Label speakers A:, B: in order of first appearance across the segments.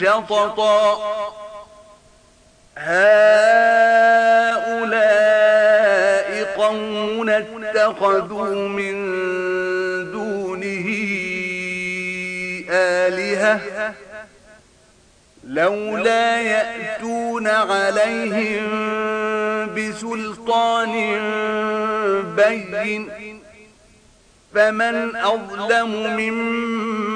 A: شططا هؤلاء قوم اتخذوا من دونه آلهة. لولا يأتون عليهم بسلطان بين. فمن أظلم ممن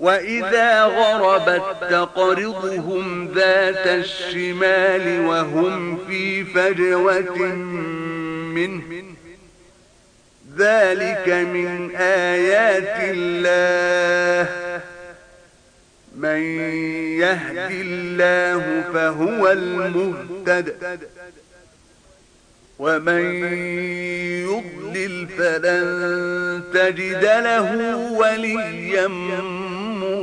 A: وَإِذَا غَرَبَتْ تَقْرِضُهُمْ ذَاتَ الشِّمَالِ وَهُمْ فِي فَجْوَةٍ مِّنْهِ ذَلِكَ مِنْ آيَاتِ اللَّهِ مَنْ يَهْدِ اللَّهُ فَهُوَ الْمُهْتَدِ ومن يضلل فلن تجد له وليا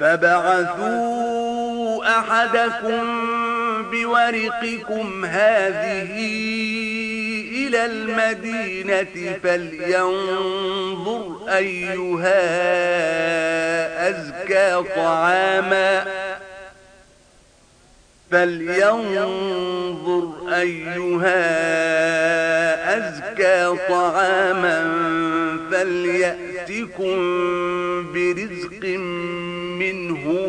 A: فبعثوا أحدكم بورقكم هذه إلى المدينة فلينظر أيها أزكى طعاما فلينظر أيها أزكى طعاما فليأتكم برزق منه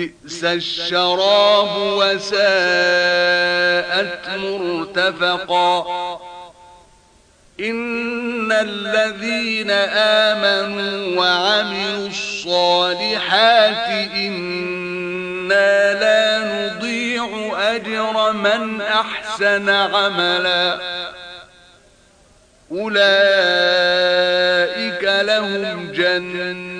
A: بئس الشراب وساءت مرتفقا. ان الذين امنوا وعملوا الصالحات إنا لا نضيع اجر من احسن عملا. اولئك لهم جنات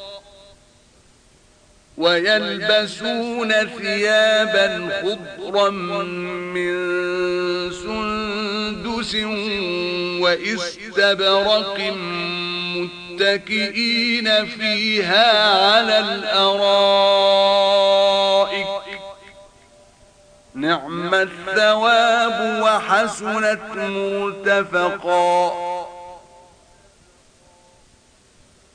A: ويلبسون ثيابا خضرا من سندس وإستبرق متكئين فيها على الأرائك. نعم الثواب وحسنة مرتفقا.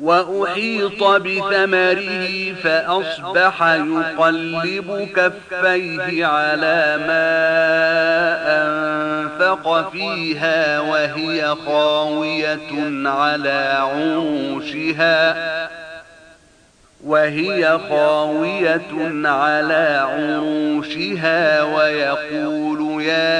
A: وأحيط بثمره فأصبح يقلب كفيه على ما أنفق فيها وهي خاوية على عروشها وهي خاوية على عروشها ويقول يا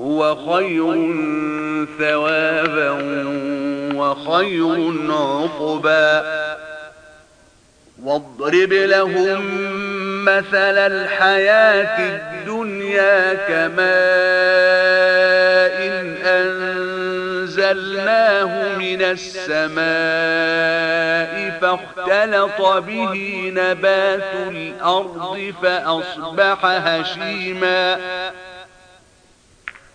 A: هو خير ثوابا وخير عقبا. واضرب لهم مثل الحياة الدنيا كماء أنزلناه من السماء فاختلط به نبات الأرض فأصبح هشيماً.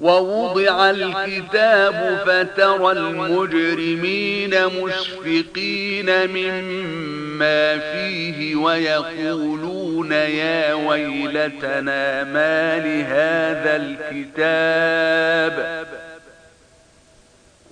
A: ووضع الكتاب فترى المجرمين مشفقين مما فيه ويقولون يا ويلتنا ما لهذا الكتاب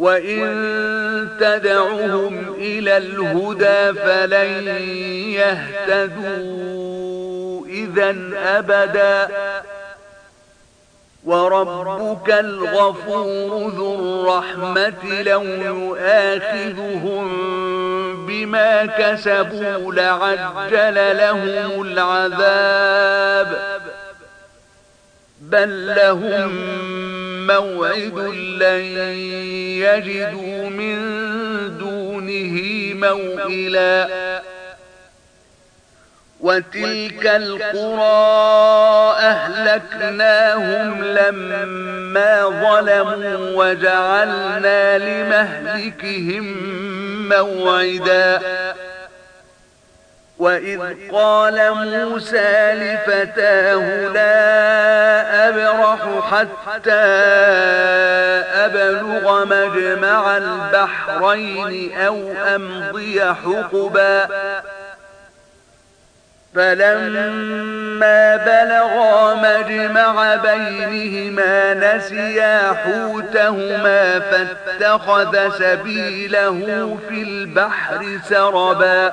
A: وَإِن تَدْعُهُمْ إِلَى الْهُدَى فَلَن يَهْتَدُوا إِذًا أَبَدًا وربك الغفور ذو الرحمة لو يؤاخذهم بما كسبوا لعجل لهم العذاب بل لهم موعد لن يجدوا من دونه موئلا. وتلك القرى أهلكناهم لما ظلموا وجعلنا لمهلكهم موعدا. وَإِذْ قَالَ مُوسَى لِفَتَاهُ لَا أَبْرَحُ حَتَّى أَبْلُغَ مَجْمَعَ الْبَحْرَيْنِ أَوْ أَمْضِيَ حُقُبًا فلما بلغا مجمع بينهما نسيا حوتهما فاتخذ سبيله في البحر سربا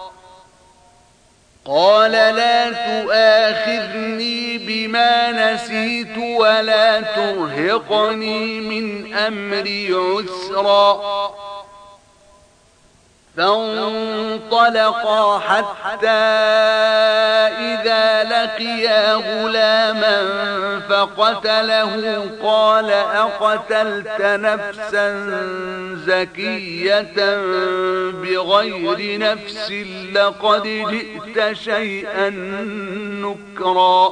A: قال لا تؤاخذني بما نسيت ولا ترهقني من أمري عسرا. فانطلقا حتى إذا لقيا غلاما فقتله قال أقتلت نفسا زكية بغير نفس لقد جئت شيئا نكرا.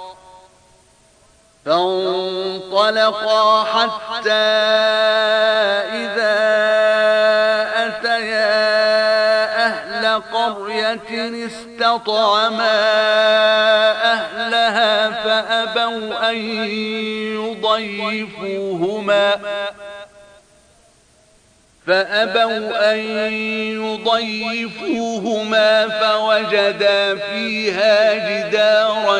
A: فانطلقا حتى إذا أتيا أهل قرية استطعما أهلها فأبوا أن يضيفوهما فأبوا أن يضيفوهما فوجدا فيها جدارا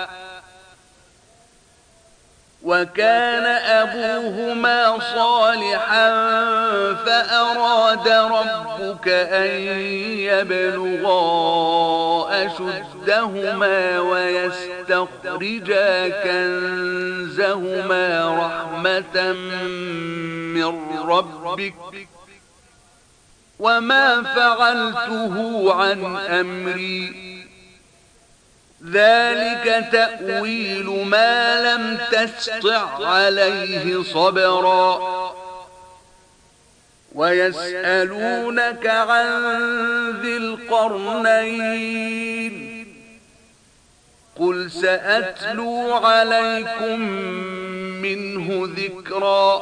A: وكان أبوهما صالحا فأراد ربك أن يبلغا أشدهما ويستخرجا كنزهما رحمة من ربك وما فعلته عن أمري ذلك تأويل ما لم تستع عليه صبرا. ويسألونك عن ذي القرنين. قل سأتلو عليكم منه ذكرا.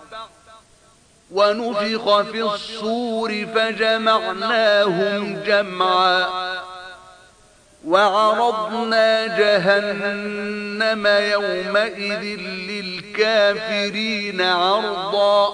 A: ونفخ في الصور فجمعناهم جمعا وعرضنا جهنم يومئذ للكافرين عرضا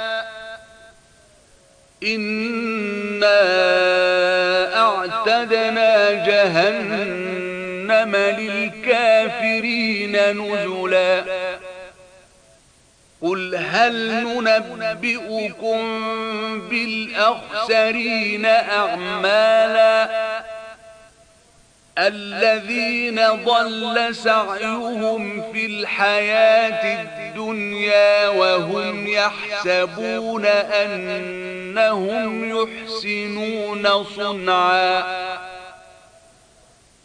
A: إنا أعتدنا جهنم للكافرين نزلا قل هل ننبئكم بالأخسرين أعمالا الذين ضل سعيهم في الحياة الدنيا وهم يحسبون أنهم يحسنون صنعا.